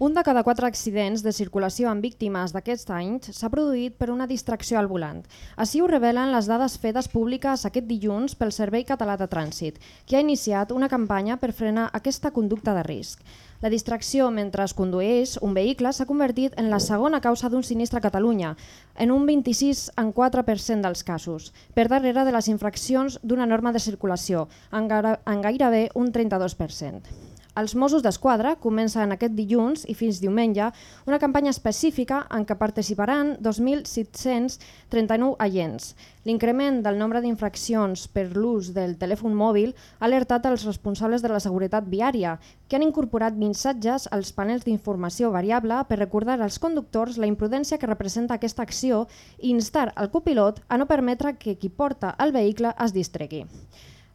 Un de cada quatre accidents de circulació amb víctimes d'aquests anys s'ha produït per una distracció al volant. Així ho revelen les dades fetes públiques aquest dilluns pel Servei Català de Trànsit, que ha iniciat una campanya per frenar aquesta conducta de risc. La distracció mentre es condueix un vehicle s'ha convertit en la segona causa d'un sinistre a Catalunya, en un 26,4% dels casos, per darrere de les infraccions d'una norma de circulació, en, en gairebé un 32%. Els Mossos d'Esquadra comencen aquest dilluns i fins diumenge una campanya específica en què participaran 2.639 agents. L'increment del nombre d'infraccions per l'ús del telèfon mòbil ha alertat els responsables de la seguretat viària, que han incorporat missatges als panels d'informació variable per recordar als conductors la imprudència que representa aquesta acció i instar al copilot a no permetre que qui porta el vehicle es distregui.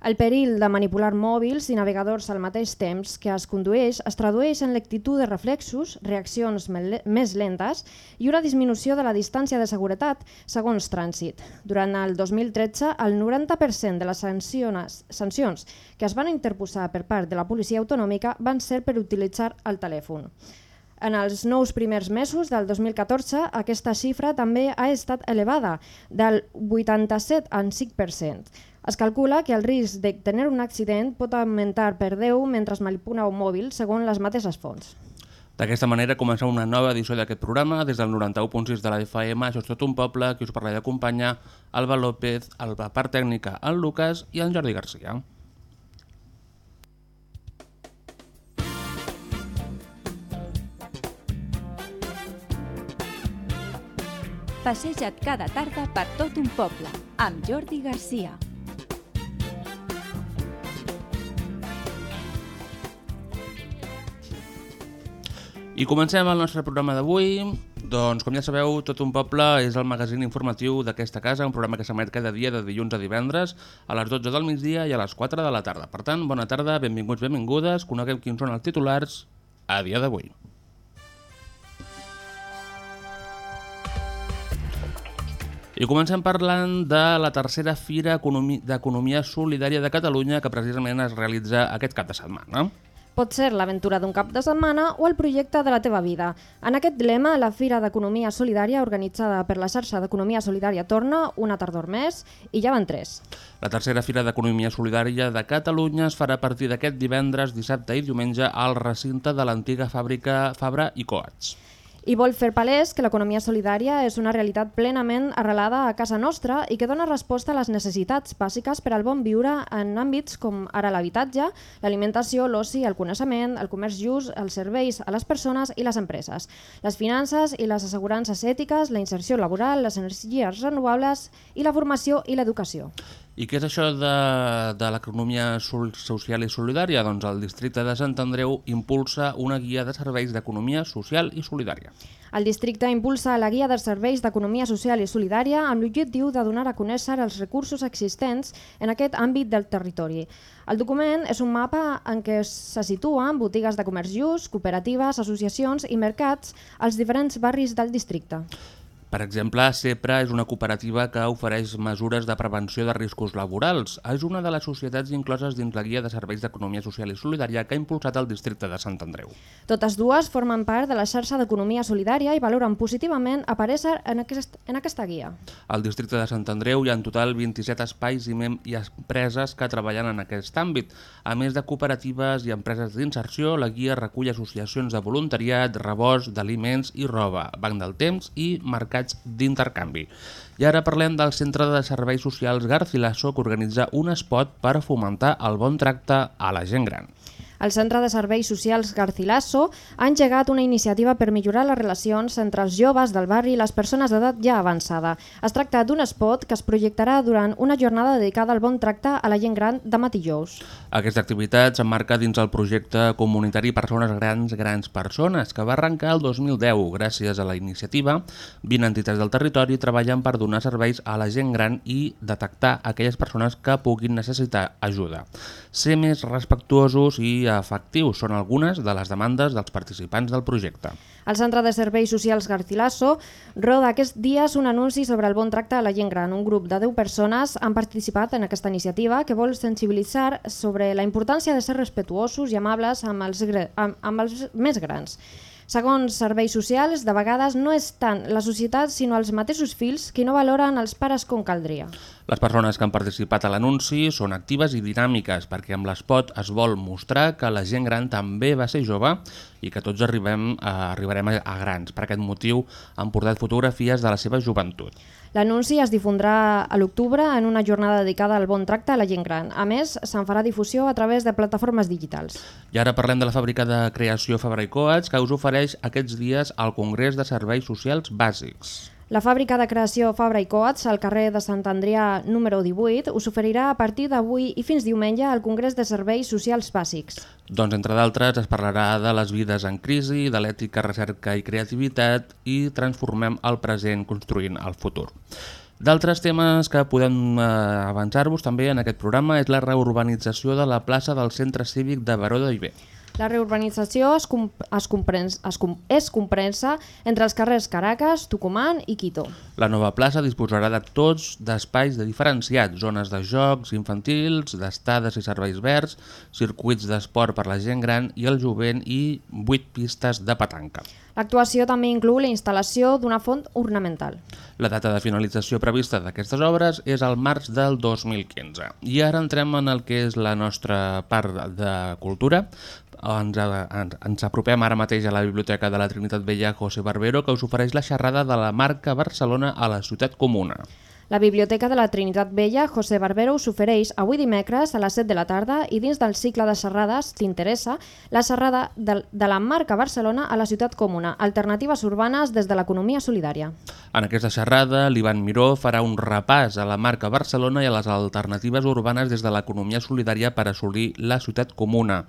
El perill de manipular mòbils i navegadors al mateix temps que es condueix es tradueix en l'actitud de reflexos, reaccions més lentes i una disminució de la distància de seguretat segons trànsit. Durant el 2013, el 90% de les sancions, sancions que es van interposar per part de la policia autonòmica van ser per utilitzar el telèfon. En els nous primers mesos del 2014, aquesta xifra també ha estat elevada, del 87 al 5%. Es calcula que el risc de tenir un accident pot augmentar per 10 mentre es manipula un mòbil, segons les mateixes fonts. D'aquesta manera comença una nova edició d'aquest programa des del 91.6 de la FM, això és tot un poble, qui us parla i acompanya, Alba López, a la part tècnica, el Lucas i en Jordi Garcia. Passeja't cada tarda per tot un poble, amb Jordi Garcia. I comencem el nostre programa d'avui. Doncs, com ja sabeu, Tot un poble és el magazín informatiu d'aquesta casa, un programa que s'emet cada dia de dilluns a divendres a les 12 del migdia i a les 4 de la tarda. Per tant, bona tarda, benvinguts, benvingudes, coneguem quins són els titulars a dia d'avui. I comencem parlant de la tercera Fira Economi- d'Economia Solidària de Catalunya que precisament es realitza aquest cap de setmana. Pot ser l'aventura d'un cap de setmana o el projecte de la teva vida. En aquest lema, la Fira d'Economia Solidària, organitzada per la xarxa d'Economia Solidària, torna una tardor més i ja van tres. La tercera Fira d'Economia Solidària de Catalunya es farà a partir d'aquest divendres, dissabte i diumenge al recinte de l'antiga fàbrica Fabra i Coats. I vol fer palès que l'economia solidària és una realitat plenament arrelada a casa nostra i que dona resposta a les necessitats bàsiques per al bon viure en àmbits com ara l'habitatge, l'alimentació, l'oci, el coneixement, el comerç just, els serveis a les persones i les empreses, les finances i les assegurances ètiques, la inserció laboral, les energies renovables i la formació i l'educació. I què és això de, de l'economia social i solidària? Doncs el districte de Sant Andreu impulsa una guia de serveis d'economia social i solidària. El districte impulsa la guia de serveis d'economia social i solidària amb l'objectiu de donar a conèixer els recursos existents en aquest àmbit del territori. El document és un mapa en què se situen botigues de comerç just, cooperatives, associacions i mercats als diferents barris del districte. Per exemple, CEPRA és una cooperativa que ofereix mesures de prevenció de riscos laborals. És una de les societats incloses dins la guia de serveis d'economia social i solidària que ha impulsat el districte de Sant Andreu. Totes dues formen part de la xarxa d'economia solidària i valoren positivament aparèixer en, aquest, en aquesta guia. Al districte de Sant Andreu hi ha en total 27 espais i, mem i empreses que treballen en aquest àmbit. A més de cooperatives i empreses d'inserció, la guia recull associacions de voluntariat, rebost d'aliments i roba, banc del temps i mercats d'intercanvi. I ara parlem del Centre de Serveis Socials Garcilaso que organitza un spot per fomentar el bon tracte a la gent gran. El Centre de Serveis Socials Garcilaso ha engegat una iniciativa per millorar les relacions entre els joves del barri i les persones d'edat ja avançada. Es tracta d'un spot que es projectarà durant una jornada dedicada al bon tracte a la gent gran de matijous. Aquesta activitat s'emmarca dins el projecte comunitari Persones Grans, Grans Persones, que va arrencar el 2010. Gràcies a la iniciativa, 20 entitats del territori treballen per donar serveis a la gent gran i detectar aquelles persones que puguin necessitar ajuda. Ser més respectuosos i efectius són algunes de les demandes dels participants del projecte. El Centre de Serveis Socials Garcilaso roda aquests dies un anunci sobre el bon tracte a la gent gran. Un grup de 10 persones han participat en aquesta iniciativa que vol sensibilitzar sobre la importància de ser respetuosos i amables amb els, amb, amb els més grans. Segons serveis socials, de vegades no és tant la societat sinó els mateixos fills qui no valoren els pares com caldria. Les persones que han participat a l'anunci són actives i dinàmiques perquè amb l'espot es vol mostrar que la gent gran també va ser jove i que tots arribem, a, arribarem a grans. Per aquest motiu han portat fotografies de la seva joventut. L'anunci es difondrà a l'octubre en una jornada dedicada al bon tracte a la gent gran. A més, se'n farà difusió a través de plataformes digitals. I ara parlem de la fàbrica de creació Fabra i Coats que us ofereix aquests dies al Congrés de Serveis Socials Bàsics. La fàbrica de creació Fabra i Coats, al carrer de Sant Andrià número 18, us oferirà a partir d'avui i fins diumenge al Congrés de Serveis Socials Bàsics. Doncs, entre d'altres, es parlarà de les vides en crisi, de l'ètica, recerca i creativitat i transformem el present construint el futur. D'altres temes que podem eh, avançar-vos també en aquest programa és la reurbanització de la plaça del Centre Cívic de Baró d'Iber. La reurbanització es, com, es, comprens, es, com, és comprensa entre els carrers Caracas, Tucumán i Quito. La nova plaça disposarà de tots d'espais de diferenciats, zones de jocs infantils, d'estades i serveis verds, circuits d'esport per la gent gran i el jovent i 8 pistes de petanca. L'actuació també inclou la instal·lació d'una font ornamental. La data de finalització prevista d'aquestes obres és el març del 2015. I ara entrem en el que és la nostra part de cultura. Ens, ens, ens apropem ara mateix a la Biblioteca de la Trinitat Vella José Barbero que us ofereix la xerrada de la marca Barcelona a la ciutat comuna. La Biblioteca de la Trinitat Vella José Barbero us ofereix avui dimecres a les 7 de la tarda i dins del cicle de xerrades t'interessa la xerrada de, de la marca Barcelona a la ciutat comuna, alternatives urbanes des de l'economia solidària. En aquesta xerrada, l'Ivan Miró farà un repàs a la marca Barcelona i a les alternatives urbanes des de l'economia solidària per assolir la ciutat comuna.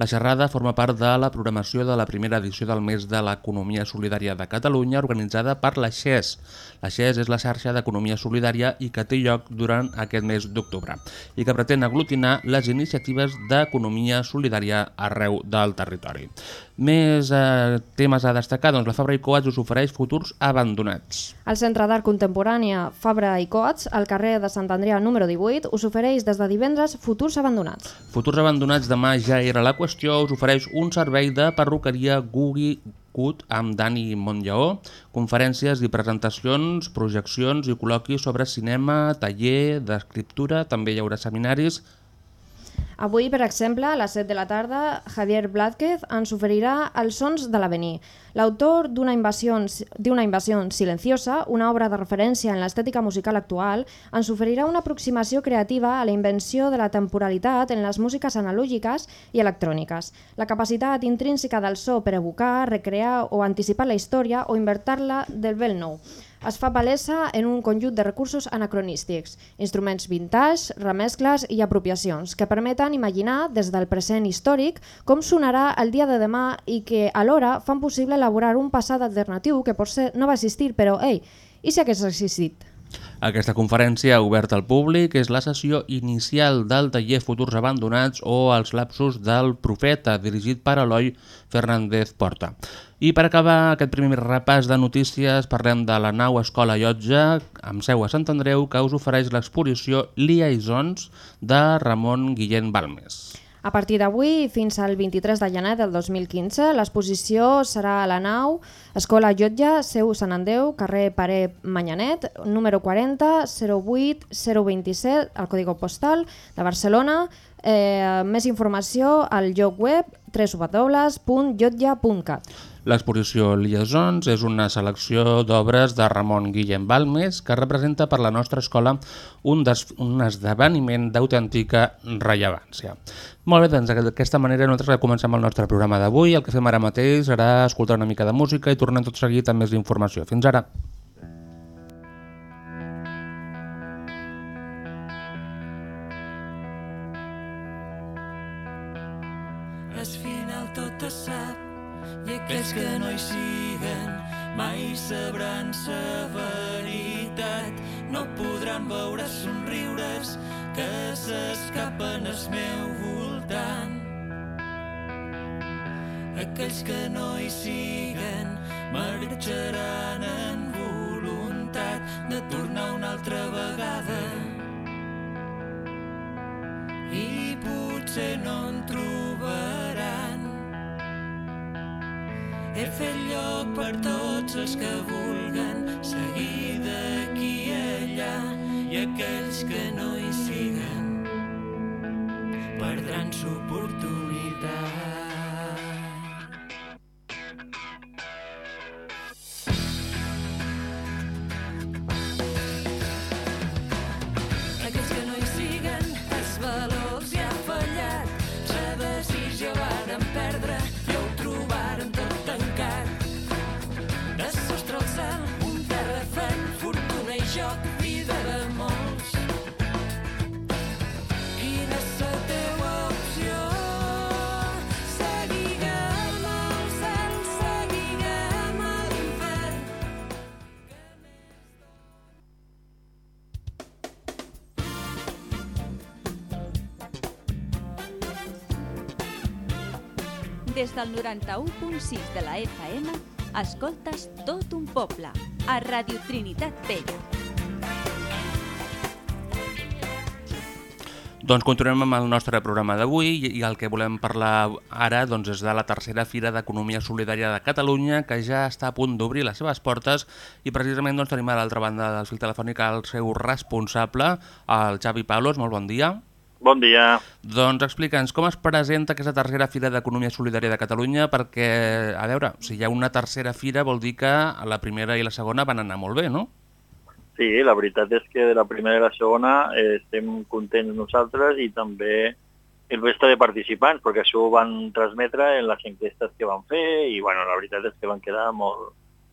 La xerrada forma part de la programació de la primera edició del mes de l'economia solidària de Catalunya organitzada per la XES. La XES és la xarxa d'economia solidària i que té lloc durant aquest mes d'octubre i que pretén aglutinar les iniciatives d'economia solidària arreu del territori. Més eh, temes a destacar, doncs la Fabra i Coats us ofereix futurs abandonats. El Centre d'Art Contemporània Fabra i Coats, al carrer de Sant Andrea número 18, us ofereix des de divendres futurs abandonats. Futurs abandonats demà ja era la qüestió, us ofereix un servei de perruqueria Gugui Cut amb Dani Montllaó, conferències i presentacions, projeccions i col·loquis sobre cinema, taller, d'escriptura, també hi haurà seminaris, Avui, per exemple, a les 7 de la tarda, Javier Blázquez ens oferirà Els sons de l'avenir. L'autor d'una invasió, invasió silenciosa, una obra de referència en l'estètica musical actual, ens oferirà una aproximació creativa a la invenció de la temporalitat en les músiques analògiques i electròniques, la capacitat intrínseca del so per evocar, recrear o anticipar la història o invertir-la del bel nou es fa palesa en un conjunt de recursos anacronístics, instruments vintage, remescles i apropiacions, que permeten imaginar des del present històric com sonarà el dia de demà i que alhora fan possible elaborar un passat alternatiu que potser no va existir, però, ei, i si hagués existit? Aquesta conferència oberta al públic és la sessió inicial del taller Futurs Abandonats o els lapsos del profeta, dirigit per Eloi Fernández Porta. I per acabar aquest primer repàs de notícies parlem de la nau Escola Llotja, amb seu a Sant Andreu, que us ofereix l'exposició Liaisons de Ramon Guillén Balmes. A partir d'avui fins al 23 de gener del 2015, l'exposició serà a la nau Escola Llotja, Seu Sant Andreu, carrer Paré Manyanet, número 40 08 027, el código postal de Barcelona. Eh, més informació al lloc web www.llotja.cat. L'exposició Liaisons és una selecció d'obres de Ramon Guillem Balmes que representa per la nostra escola un, des, un esdeveniment d'autèntica rellevància. Molt bé, doncs d'aquesta manera nosaltres comencem el nostre programa d'avui. El que fem ara mateix serà escoltar una mica de música i tornem tot seguit amb més informació. Fins ara! S'escapen al meu voltant aquells que no hi siguen marxaran en voluntat de tornar una altra vegada i potser no en trobaran. He fet lloc per tots els que vulguen seguir d'aquí allà i aquells que no hi siguen soporto. Des del 91.6 de la FM, escoltes tot un poble, a Radio Trinitat Vella. Doncs continuem amb el nostre programa d'avui i, el que volem parlar ara doncs, és de la tercera Fira d'Economia Solidària de Catalunya que ja està a punt d'obrir les seves portes i precisament doncs, tenim a l'altra banda del fil telefònic el seu responsable, el Xavi Paulos. Molt bon dia. Bon dia. Doncs explica'ns com es presenta aquesta tercera Fira d'Economia Solidària de Catalunya perquè, a veure, si hi ha una tercera fira vol dir que la primera i la segona van anar molt bé, no? Sí, la veritat és que de la primera i la segona eh, estem contents nosaltres i també el resta de participants, perquè això ho van transmetre en les enquestes que van fer i bueno, la veritat és que van quedar molt,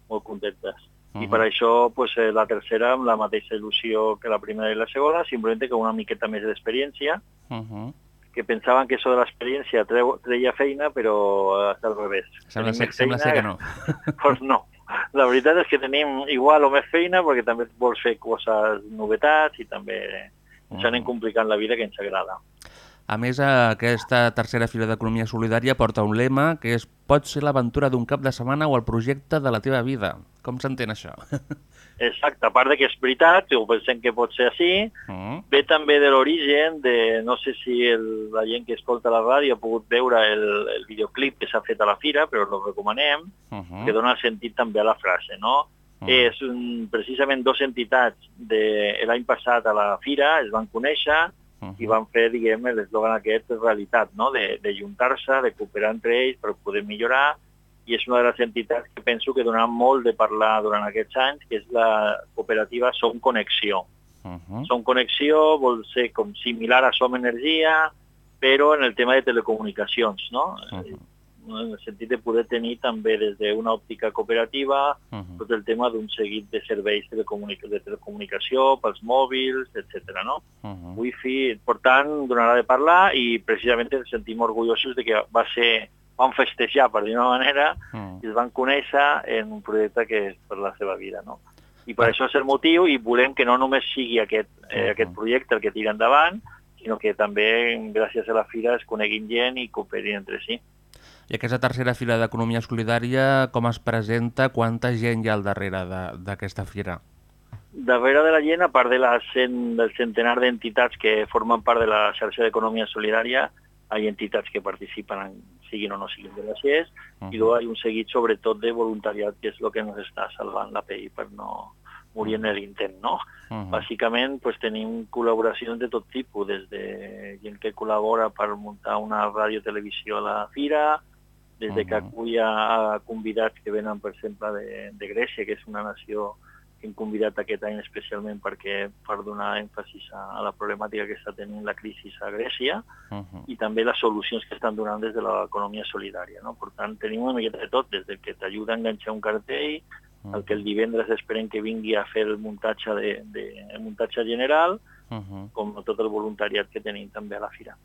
molt contentes. I per això pues, eh, la tercera amb la mateixa il·lusió que la primera i la segona, simplement que una miqueta més d'experiència, Uh -huh. que pensaven que això de l'experiència treia feina, però és al revés. Sembla, ser, sembla ser que no. Doncs no. La veritat és que tenim igual o més feina perquè també vols fer coses novetats i també ens anem complicant la vida que ens agrada. A més, aquesta tercera Fira d'Economia Solidària porta un lema que és pot ser l'aventura d'un cap de setmana o el projecte de la teva vida. Com s'entén això? Exacte, a part de que és veritat, ho pensem que pot ser així, Mm. ve també de l'origen de, no sé si el, la gent que escolta la ràdio ha pogut veure el, el videoclip que s'ha fet a la fira, però el recomanem, Uh -huh. que dona sentit també a la frase, no? Mm. És un, precisament dos entitats de l'any passat a la fira es van conèixer Uh i van fer, diguem, l'eslògan aquest realitat, no? de, de juntar-se, de cooperar entre ells per poder millorar, i és una de les entitats que penso que donarà molt de parlar durant aquests anys, que és la cooperativa Som Connexió. Uh -huh. Som Connexió vol ser com similar a Som Energia, però en el tema de telecomunicacions, no? Mhm. En el sentit de poder tenir també des d'una òptica cooperativa Uh -huh. tot el tema d'un seguit de serveis telecomunica de telecomunicació pels mòbils, etc. no? Uh -huh. Wi-Fi, per tant, donarà de parlar i precisament ens sentim orgullosos de que va ser, van festejar, per dir una manera, Uh i es van conèixer en un projecte que és per la seva vida, no? I per això és el motiu i volem que no només sigui aquest, eh, Mhm. aquest projecte el que tira endavant, sinó que també, gràcies a la fira, es coneguin gent i cooperin entre si. I aquesta tercera Fira d'Economia Solidària, com es presenta? Quanta gent hi ha al darrere d'aquesta fira? Darrere de la gent, a part de la cent, del centenar d'entitats que formen part de la xarxa d'economia solidària, hi ha entitats que participen, en, siguin o no siguin de la CIES, Uh i luego hi ha un seguit sobretot de voluntariat, que és el que ens està salvant la pell per no morir en l'intent, no? -huh. Bàsicament pues, tenim col·laboracions de tot tipus, des de gent que col·labora per muntar una ràdio-televisió a la fira, des de que acull a, a convidats que venen, per exemple, de, de Grècia, que és una nació que hem convidat aquest any especialment perquè per donar èmfasis a, a la problemàtica que està tenint la crisi a Grècia Mhm. i també les solucions que estan donant des de l'economia solidària. No? Per tant, tenim una miqueta de tot, des del que t'ajuda a enganxar un cartell, el que el divendres esperem que vingui a fer el muntatge, de, de, el muntatge general, Mhm. com tot el voluntariat que tenim també a la fira.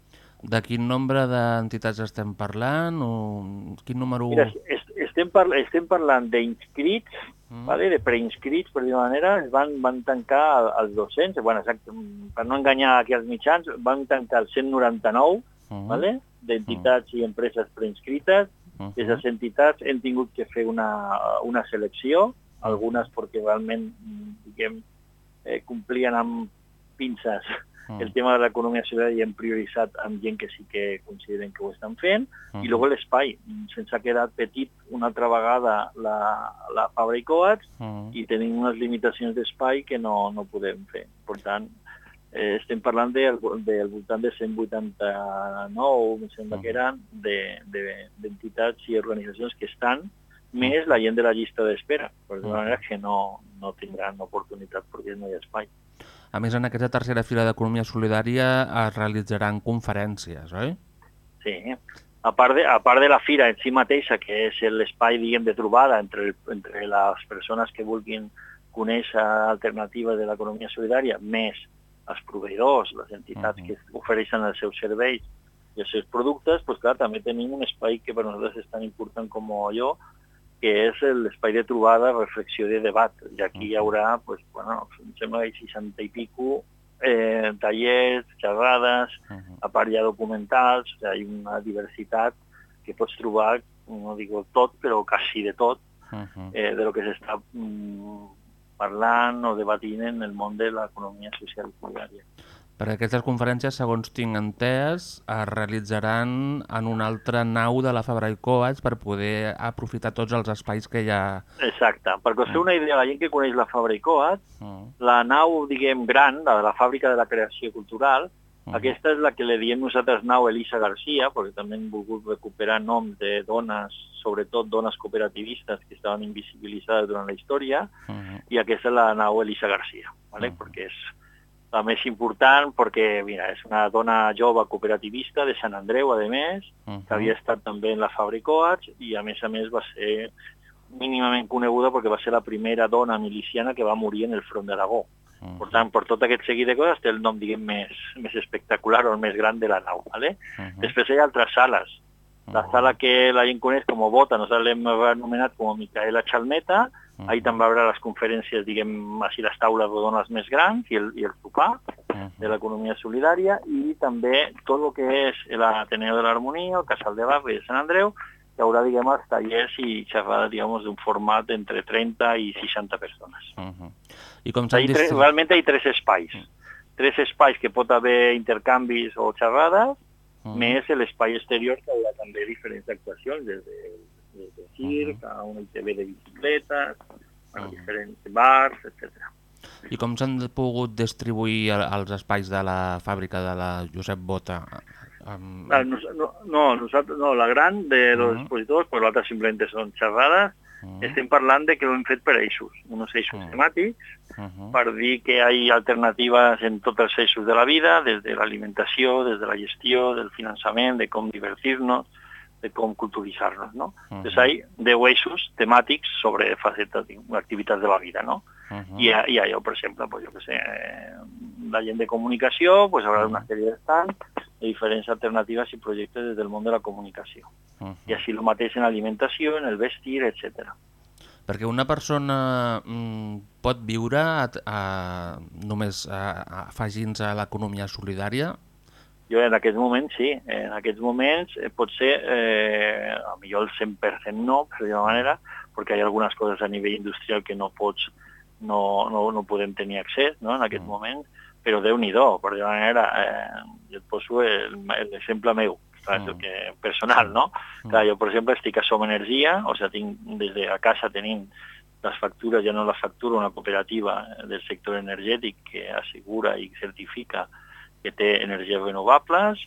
De quin nombre d'entitats estem parlant? O quin número... Mira, es, estem, par estem parlant d'inscrits, Mm. vale? de preinscrits, per dir-ho manera, es van, van tancar els 200, bueno, exacte, per no enganyar aquí als mitjans, van tancar els 199 Mhm. vale? d'entitats i empreses preinscrites. Mhm. Aquestes entitats hem tingut que fer una, una selecció, algunes perquè realment diguem, eh, complien amb pinces Mhm. el tema de l'economia solidària i hem prioritzat amb gent que sí que consideren que ho estan fent, Mhm. i després l'espai. Se'ns ha quedat petit una altra vegada la, la Fabra i Coats Mhm. i tenim unes limitacions d'espai que no, no podem fer. Per tant, eh, estem parlant del, del voltant de 189, em sembla que eren, de- de- d'entitats de, i organitzacions que estan, més la gent de la llista d'espera, per de manera que no, no tindran oportunitat perquè no hi ha espai. A més, en aquesta tercera fila d'Economia Solidària es realitzaran conferències, oi? Sí. A part, de, a part de la fira en si mateixa, que és l'espai diguem, de trobada entre, el, entre les persones que vulguin conèixer alternatives de l'economia solidària, més els proveïdors, les entitats Mhm. que ofereixen els seus serveis i els seus productes, doncs clar, també tenim un espai que per nosaltres és tan important com jo, que és l'espai de trobada, reflexió i debat. I aquí hi haurà, pues, bueno, em sembla que 60 i pico eh, tallers, xerrades, Mhm. a part hi ha documentals, o sigui, hi ha una diversitat que pots trobar, no digo tot, però quasi de tot, Mhm. eh, de lo que s'està mm, parlant o debatint en el món de l'economia social i solidària. Perquè aquestes conferències, segons tinc entès, es realitzaran en una altra nau de la Fabra i Coats per poder aprofitar tots els espais que hi ha. Exacte. Perquè us feu una idea, la gent que coneix la Fabra i Coats, Mm. la nau, diguem, gran, la de la fàbrica de la creació cultural, Mhm. aquesta és la que li diem nosaltres nau Elisa Garcia, perquè també hem volgut recuperar noms de dones, sobretot dones cooperativistes que estaven invisibilitzades durant la història, Mhm. i aquesta és la nau Elisa Garcia, ¿vale? Mhm. perquè és la més important, perquè mira, és una dona jove cooperativista de Sant Andreu, a més, Mhm. que havia estat també en la Fabricoats i a més a més va ser mínimament coneguda perquè va ser la primera dona miliciana que va morir en el front d'Aragó. Mhm. Per tant, per tot aquest seguit de coses té el nom, diguem, més, més espectacular o el més gran de la nau. ¿vale? Mhm. Després hi ha altres sales. La Mhm. sala que la gent coneix com a Bota, nosaltres l'hem anomenat com a Micaela Chalmeta, Mhm. ahí també hi haurà les conferències, diguem, així les taules rodones més grans i el, i el sopar Mhm. de l'economia solidària i també tot el que és l'Ateneu de l'Harmonia, el Casal de Barri de Sant Andreu, hi haurà, diguem, els tallers i xerrades, diguem, d'un format entre 30 i 60 persones. Mhm. I com s'han tres, distribuït... realment hi ha tres espais. Tres espais que pot haver intercanvis o xerrades, Mhm. més l'espai exterior que haurà també diferents actuacions, des de, des de circ, a una ITV de bicicletes, a Mhm. diferents bars, etc. I com s'han pogut distribuir el- els espais de la fàbrica de la Josep Bota? Ah, nos, no, no, nosaltres, no, la gran de los Mhm. expositors, pues l'altra simplement són xerrades, Mhm. estem parlant de que ho hem fet per eixos, uns eixos Mhm. temàtics, Mhm. per dir que hi ha alternatives en tots els eixos de la vida, des de l'alimentació, des de la gestió, del finançament, de com divertir-nos, de com culturitzar-nos, no? Mhm. Entonces hay 10 eixos temàtics sobre facetes, activitats de la vida, no? Mhm. I, hi ha allò, per exemple, pues, jo que sé, eh, la gent de comunicació, pues, haurà una sèrie d'estants de diferents alternatives i projectes des del món de la comunicació. Mhm. I així el mateix en alimentació, en el vestir, etc. Perquè una persona mm, pot viure a, a, només a- a- afegint-se a l'economia solidària? Jo en aquests moments sí, en aquests moments eh, pot ser, eh, a millor el 100% no, per dir manera, perquè hi ha algunes coses a nivell industrial que no pots, no, no, no podem tenir accés no, en aquest Mm. moment, però déu-n'hi-do, per dir manera, eh, jo et poso el- l'exemple meu, clar, el Mm. que, personal, no? Mm. Clar, jo, per exemple, estic a Som Energia, o sigui, tinc des de a casa tenim les factures, ja no les factura una cooperativa del sector energètic que assegura i certifica que té energies renovables,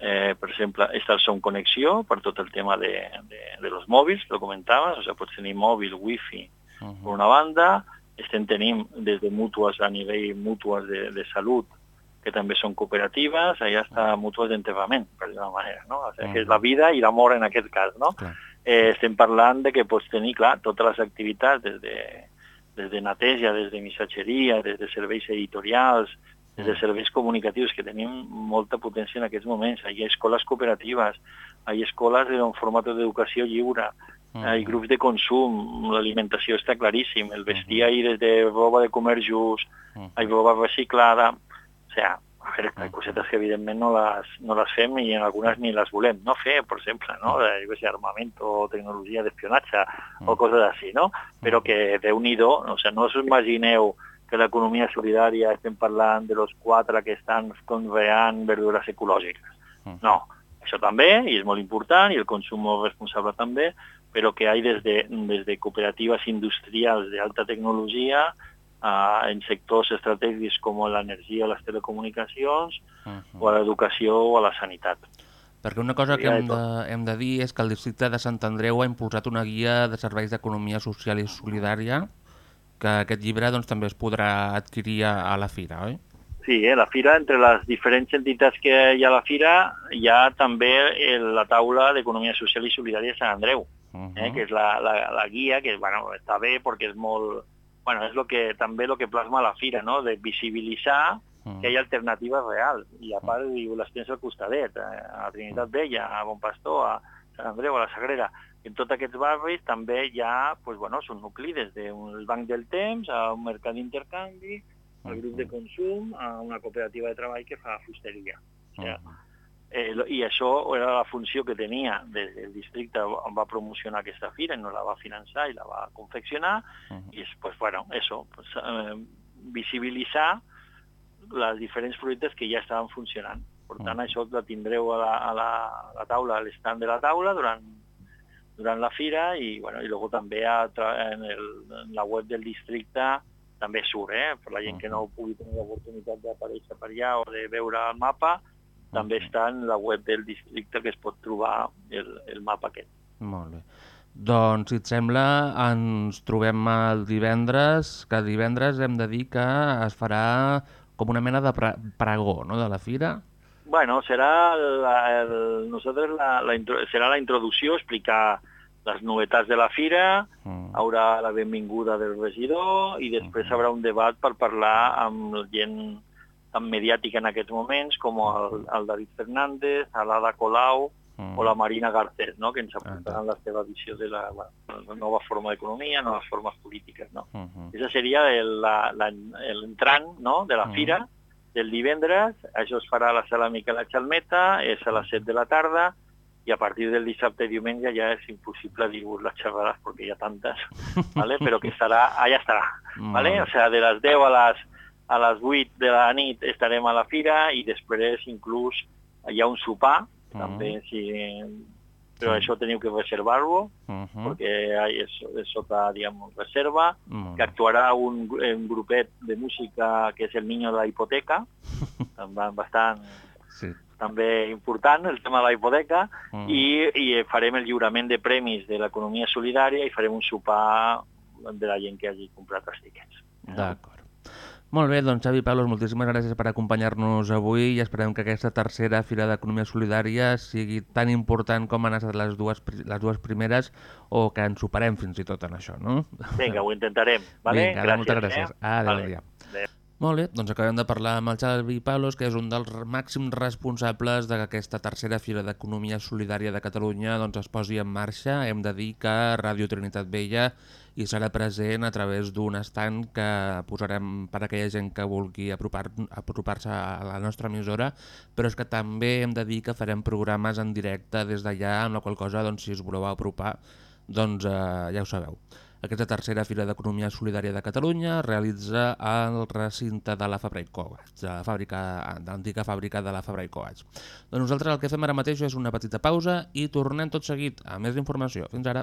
eh, per exemple, està el Som Connexió per tot el tema de, de, de los mòbils, lo comentaves, o sigui, pots tenir mòbil, wifi, per una banda, estem tenint des de mútues a nivell mútues de, de salut, que també són cooperatives, allà està mútues d'enterrament, per dir-ho manera, no? O sigui, que és la vida i la mort en aquest cas, no? Clar. Eh, estem parlant de que pots tenir, clar, totes les activitats, des de, des de neteja, des de missatgeria, des de serveis editorials, des de serveis comunicatius, que tenim molta potència en aquests moments. Hi ha escoles cooperatives, hi ha escoles en format d'educació lliure, hi ha grups de consum, l'alimentació està claríssim, el vestir ahir des de roba de comerç just, hi ha roba reciclada, o sigui, a veure, hi ha cosetes que evidentment no les, no les fem i en algunes ni les volem no fer, per exemple, no? de, jo què sé, armament o tecnologia d'espionatge o coses així, no? Però que déu-n'hi-do, o sigui, no us imagineu que l'economia solidària estem parlant de los quatre que estan conreant verdures ecològiques. No, això també, i és molt important, i el consum responsable també, però que hi ha des de, des de cooperatives industrials d'alta tecnologia uh, en sectors estratègics com l'energia, les telecomunicacions, o a l'educació o a la sanitat. Perquè una cosa que hem de, hem de dir és que el districte de Sant Andreu ha impulsat una guia de serveis d'economia social i solidària, que aquest llibre doncs, també es podrà adquirir a, a la fira, oi? Sí, eh, la fira, entre les diferents entitats que hi ha a la fira, hi ha també eh, la taula d'Economia Social i Solidària de Sant Andreu, eh, que és la, la, la guia, que bueno, està bé perquè és molt... Bueno, és lo que, també el que plasma la fira, no? de visibilitzar que hi ha alternatives reals. I a part, diu, les tens al costadet, eh, a Trinitat Vella, a Bon Pastor, a Sant Andreu, a la Sagrera. En tots aquests barris també hi ha pues, bueno, un nucli des d'un banc del temps a un mercat d'intercanvi, al grup de consum, a una cooperativa de treball que fa fusteria. O sigui, eh, I això era la funció que tenia del districte, va va promocionar aquesta fira, no la va finançar i la va confeccionar, i és, pues, bueno, eso, pues, eh, visibilitzar les diferents projectes que ja estaven funcionant. Per tant, això la tindreu a la, a la, a la taula, a l'estand de la taula durant, durant la fira i, bueno, i luego també a, en, el, en la web del districte també surt, eh? per la gent que no pugui tenir l'oportunitat d'aparèixer per allà o de veure el mapa, també està en la web del districte que es pot trobar el, el mapa aquest. Molt bé. Doncs, si et sembla, ens trobem el divendres, que divendres hem de dir que es farà com una mena de pre pregó no?, de la fira. Bueno, serà la, el, nosaltres la, la, intro- serà la introducció, explicar les novetats de la fira, Mm. haurà la benvinguda del regidor i després haurà un debat per parlar amb gent tan mediàtica en aquests moments com el, el David Fernández, l'Ada Colau o la Marina Garcés, no? que ens aportaran la seva visió de la, la, nova forma d'economia, noves formes polítiques. No? Uh -huh. Això seria l'entrant no? de la fira del divendres, això es farà a la sala Miquel Xalmeta, és a les 7 de la tarda, i a partir del dissabte i diumenge ja és impossible dir-vos les xerrades perquè hi ha tantes, ¿vale? però que estarà, allà estarà. ¿vale? O sea, de les 10 a les, a les 8 de la nit estarem a la fira i després inclús hi ha un sopar, també, si, però això teniu que reservar-ho, Uh -huh. perquè és, és sota, diguem, reserva, Molt que bé. actuarà un, un grupet de música que és el Niño de la Hipoteca, ba- bastant Sí. també important, el tema de la hipoteca, Mm. i, i farem el lliurament de premis de l'economia solidària i farem un sopar de la gent que hagi comprat els tiquets. D'acord. Molt bé, doncs Xavi Palos, moltíssimes gràcies per acompanyar-nos avui i esperem que aquesta tercera Fira d'Economia Solidària sigui tan important com han estat les dues, les dues primeres o que ens superem fins i tot en això, no? Vinga, ho intentarem. Vale? Vinga, moltes gràcies. Eh? Adéu, Vale. adéu. Molt bé, doncs acabem de parlar amb el Xavi Palos, que és un dels màxims responsables d'aquesta tercera Fira d'Economia Solidària de Catalunya doncs es posi en marxa. Hem de dir que Ràdio Trinitat Vella hi serà present a través d'un estand que posarem per a aquella gent que vulgui apropar- apropar-se a la nostra emissora, però és que també hem de dir que farem programes en directe des d'allà, amb la qual cosa, doncs, si us voleu apropar, doncs eh, ja ho sabeu. Aquesta tercera Fira d'Economia Solidària de Catalunya realitza al recinte de la Fabra i Coats, de l'antiga fàbrica de la Fabra i Coats. Doncs nosaltres el que fem ara mateix és una petita pausa i tornem tot seguit a més informació. Fins ara.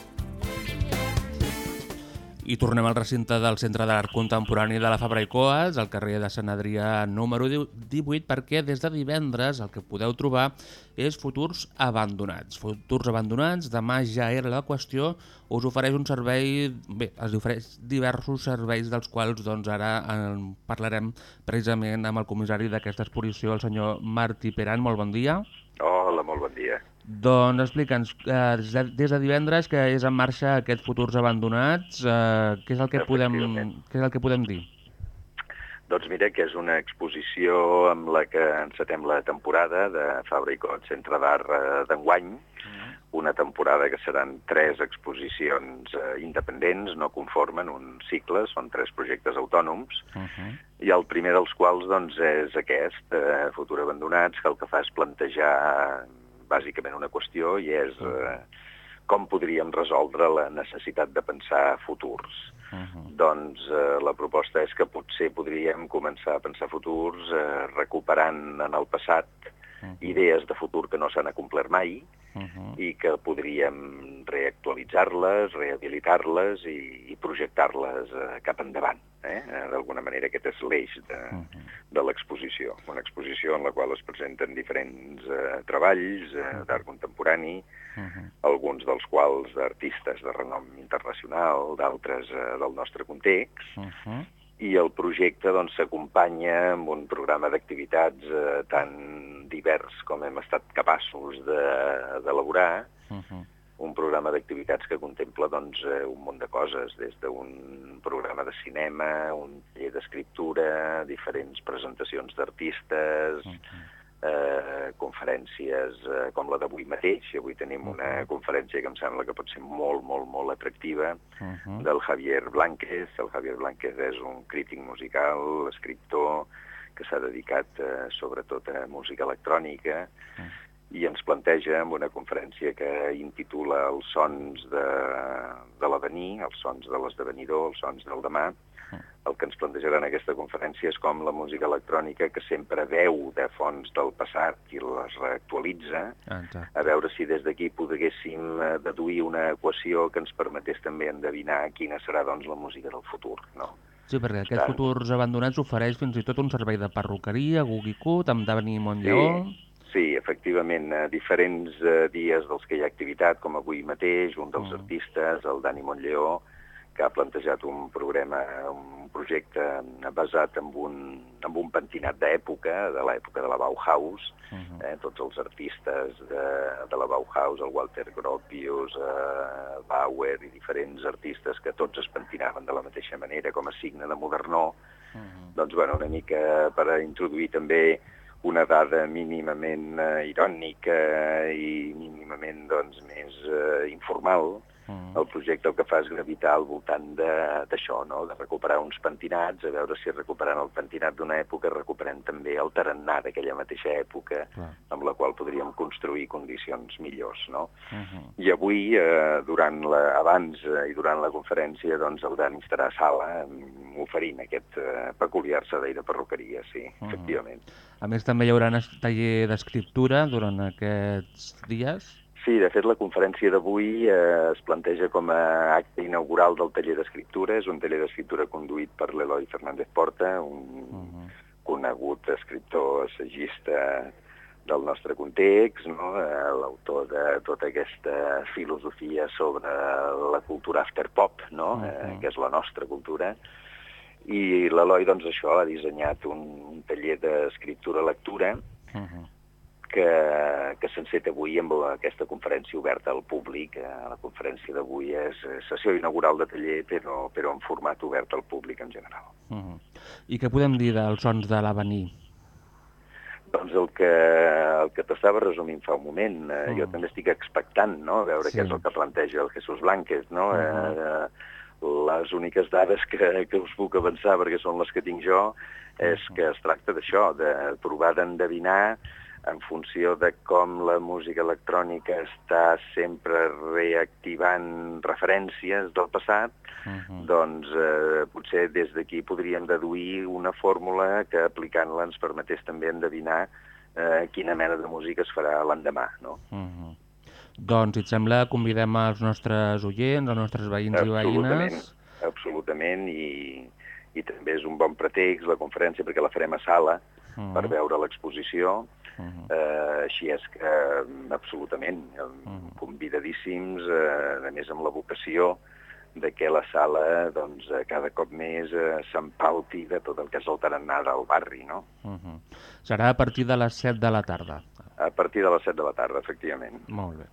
I tornem al recinte del Centre d'Art Contemporani de la Fabra i Coats, al carrer de Sant Adrià número 18, perquè des de divendres el que podeu trobar és Futurs Abandonats. Futurs Abandonats, demà ja era la qüestió, us ofereix un servei, bé, es ofereix diversos serveis dels quals doncs, ara en parlarem precisament amb el comissari d'aquesta exposició, el senyor Martí Peran. Molt bon dia. Hola, molt bon dia. Doncs explica'ns, eh, des de- des de divendres que és en marxa aquests futurs abandonats, eh, què, és el que podem, què és el que podem dir? Doncs mira que és una exposició amb la que encetem la temporada de Fabra i Cot Centre d'Art eh, d'enguany, una temporada que seran tres exposicions eh, independents, no conformen un cicle, són tres projectes autònoms, Uh -huh. i el primer dels quals doncs, és aquest, eh, Futur Abandonats, que el que fa és plantejar bàsicament una qüestió i és eh, com podríem resoldre la necessitat de pensar futurs. Uh -huh. Doncs eh, la proposta és que potser podríem començar a pensar futurs eh, recuperant en el passat idees de futur que no s'han acomplert mai Uh -huh. i que podríem reactualitzar-les, rehabilitar-les i, i projectar-les eh, cap endavant. Eh? Eh, D'alguna manera aquest és l'eix de, de l'exposició. Una exposició en la qual es presenten diferents eh, treballs eh, d'art contemporani, Uh -huh. alguns dels quals d'artistes de renom internacional, d'altres eh, del nostre context, Uh -huh. I el projecte doncs, s'acompanya amb un programa d'activitats eh, tan divers com hem estat capaços de- d'elaborar, Uh -huh. un programa d'activitats que contempla doncs, eh, un munt de coses, des d'un programa de cinema, un taller d'escriptura, diferents presentacions d'artistes, eh, conferències eh, com la d'avui mateix. Avui tenim una conferència que em sembla que pot ser molt, molt, molt atractiva, Uh -huh. del Javier Blanquez. El Javier Blanquez és un crític musical, escriptor, que s'ha dedicat eh, sobretot a música electrònica i ens planteja amb una conferència que intitula Els sons de, de l'avenir, els sons de l'esdevenidor, els sons del demà. El que ens plantejarà en aquesta conferència és com la música electrònica, que sempre veu de fonts del passat i les reactualitza, Exacte. a veure si des d'aquí poguéssim eh, deduir una equació que ens permetés també endevinar quina serà doncs, la música del futur. No? Sí, perquè aquests Tant. futurs abandonats ofereix fins i tot un servei de perruqueria, Gugicut, amb Dani Montlleó... Sí, efectivament, a diferents eh, dies dels que hi ha activitat, com avui mateix, un dels Mm. artistes, el Dani Montllleó, que ha plantejat un programa, un projecte basat en un, en un pentinat d'època, de l'època de la Bauhaus, Uh -huh. eh, tots els artistes de, de la Bauhaus, el Walter Gropius, eh, Bauer i diferents artistes que tots es pentinaven de la mateixa manera com a signe de modernor, doncs bueno, una mica per introduir també una dada mínimament eh, irònica i mínimament doncs, més eh, informal, el projecte el que fa és gravitar al voltant de- d'això, no? de recuperar uns pentinats, a veure si recuperant el pentinat d'una època recuperem també el tarannà d'aquella mateixa època Clar. amb la qual podríem construir condicions millors. No? Uh -huh. I avui, eh, durant la, abans eh, i durant la conferència, doncs el Dani estarà a sala mm, oferint aquest eh, peculiar servei de perruqueria, sí, Mhm. efectivament. A més, també hi haurà un taller d'escriptura durant aquests dies. Sí, de fet, la conferència d'avui eh, es planteja com a acte inaugural del taller d'escriptura. És un taller d'escriptura conduït per l'Eloi Fernández Porta, un Uh -huh. conegut escriptor assagista del nostre context, no? eh, l'autor de tota aquesta filosofia sobre la cultura afterpop, no? Mhm. eh, que és la nostra cultura, i l'Eloi, doncs, això, ha dissenyat un, un taller d'escriptura-lectura Uh -huh. que, que s'enceta avui amb la- aquesta conferència oberta al públic. Eh, La conferència d'avui és sessió inaugural de taller, però, però en format obert al públic en general. Uh -huh. I què podem dir dels sons de l'avenir? Doncs el que, el que t'estava resumint fa un moment, eh, Mm. jo també estic expectant, no?, a veure Sí. què és el que planteja el Jesús Blanquez, no? Mhm. eh, les úniques dades que, que us puc avançar, perquè són les que tinc jo, és que es tracta d'això, de provar d'endevinar en funció de com la música electrònica està sempre reactivant referències del passat, Uh -huh. doncs eh, potser des d'aquí podríem deduir una fórmula que aplicant-la ens permetés també endevinar eh, quina mena de música es farà l'endemà, no? Uh -huh. Doncs, si et sembla, convidem els nostres oients, els nostres veïns i veïnes. absolutament, i, i també és un bon pretext la conferència perquè la farem a sala Uh -huh. per veure l'exposició, Uh -huh. eh, així és que mm, absolutament, eh, Mhm. convidadíssims, eh, a més amb la vocació de que la sala doncs, eh, cada cop més eh, s'empalti de tot el que és el tarannà del barri, no? Uh -huh. Serà a partir de les 7 de la tarda. A partir de les 7 de la tarda, efectivament. Molt bé.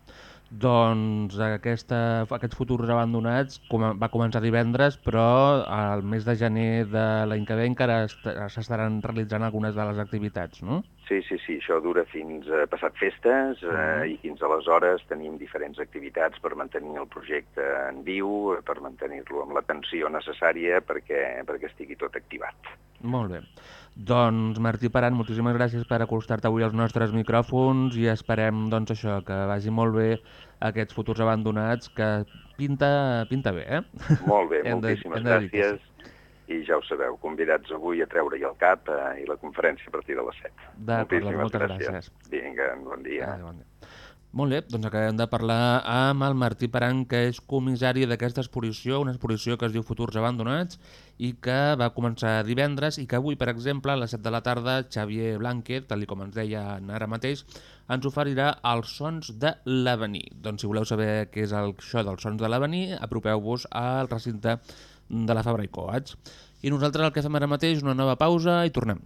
Doncs aquesta, aquests futurs abandonats com, va començar divendres, però al mes de gener de l'any que ve encara est- s'estaran realitzant algunes de les activitats, no? Sí, sí, sí, això dura fins a passat festes eh, Mhm. i fins aleshores tenim diferents activitats per mantenir el projecte en viu, eh, per mantenir-lo amb l'atenció necessària perquè, perquè estigui tot activat. Molt bé. Doncs, Martí Paran, moltíssimes gràcies per acostar-te avui als nostres micròfons i esperem, doncs, això, que vagi molt bé aquests futurs abandonats, que pinta, pinta bé, eh? Molt bé, moltíssimes de gràcies. I ja ho sabeu, convidats avui a treure-hi el cap eh, i la conferència a partir de les 7. D'acord, doncs moltes gràcies. gràcies. Vinga, bon dia. Ah, bon dia. Molt bé, doncs acabem de parlar amb el Martí Paran, que és comissari d'aquesta exposició, una exposició que es diu Futurs Abandonats i que va començar divendres i que avui, per exemple, a les 7 de la tarda, Xavier Blanquet, tal com ens deia ara mateix, ens oferirà els sons de l'avenir. Doncs si voleu saber què és el, això dels sons de l'avenir, apropeu-vos al recinte de la Fabra i Coats. I nosaltres el que fem ara mateix, una nova pausa i tornem.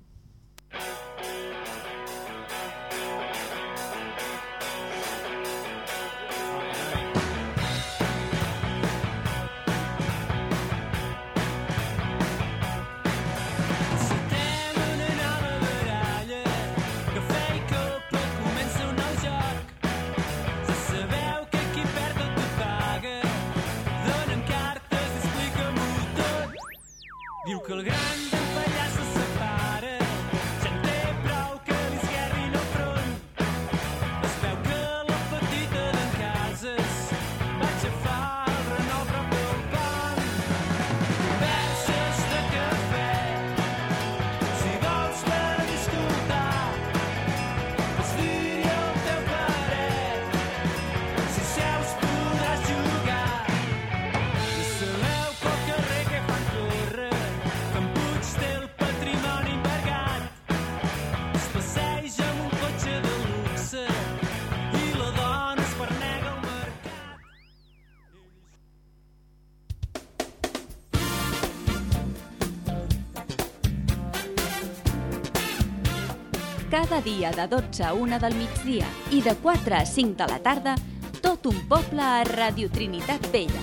Cada dia de 12 a 1 del migdia i de 4 a 5 de la tarda, tot un poble a Radio Trinitat Vella.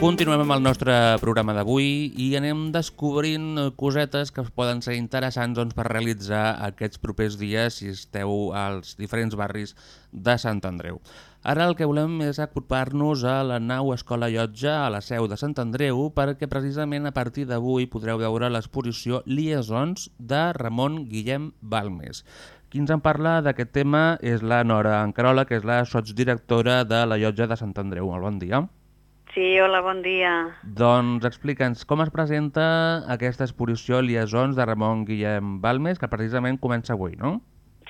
Continuem amb el nostre programa d'avui i anem descobrint cosetes que poden ser interessants doncs, per realitzar aquests propers dies si esteu als diferents barris de Sant Andreu. Ara el que volem és acopar-nos a la nau Escola Llotja a la seu de Sant Andreu perquè precisament a partir d'avui podreu veure l'exposició Liaisons de Ramon Guillem Balmes. Qui ens en parla d'aquest tema és la Nora Ancarola, que és la sotsdirectora de la Llotja de Sant Andreu. Molt bon dia. Sí, hola, bon dia. Doncs explica'ns com es presenta aquesta exposició Liaisons de Ramon Guillem Balmes, que precisament comença avui, no?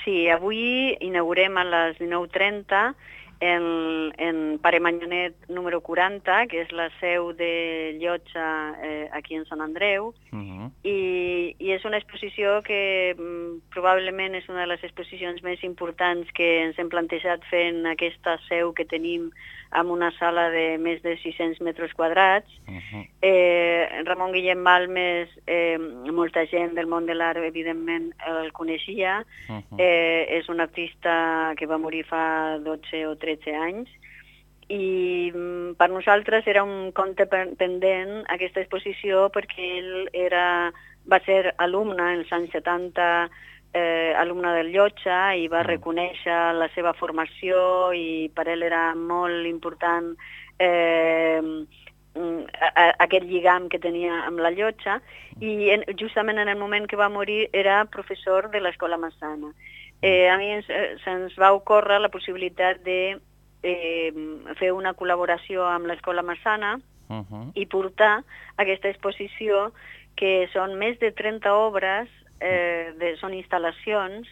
Sí, avui inaugurem a les 19.30 en, en Pare Manyanet número 40, que és la seu de Llotja eh, aquí en Sant Andreu, Uh -huh. i, i és una exposició que mm, probablement és una de les exposicions més importants que ens hem plantejat en aquesta seu que tenim amb una sala de més de 600 metres quadrats. Uh -huh. Eh, Ramon Guillem Balmes, eh, molta gent del món de l'art, evidentment, el coneixia. Uh -huh. Eh, és un artista que va morir fa 12 o 13 anys i mm, per nosaltres era un compte pen- pendent aquesta exposició perquè ell era, va ser alumne als anys 70 eh, alumne del Llotja i va reconèixer la seva formació i per ell era molt important eh, mm, a, aquest lligam que tenia amb la Llotja i en, justament en el moment que va morir era professor de l'Escola Massana. Eh, a mi ens, eh, se'ns va ocórrer la possibilitat de eh, fer una col·laboració amb l'Escola Massana Uh -huh. i portar aquesta exposició que són més de 30 obres, eh, de, són instal·lacions,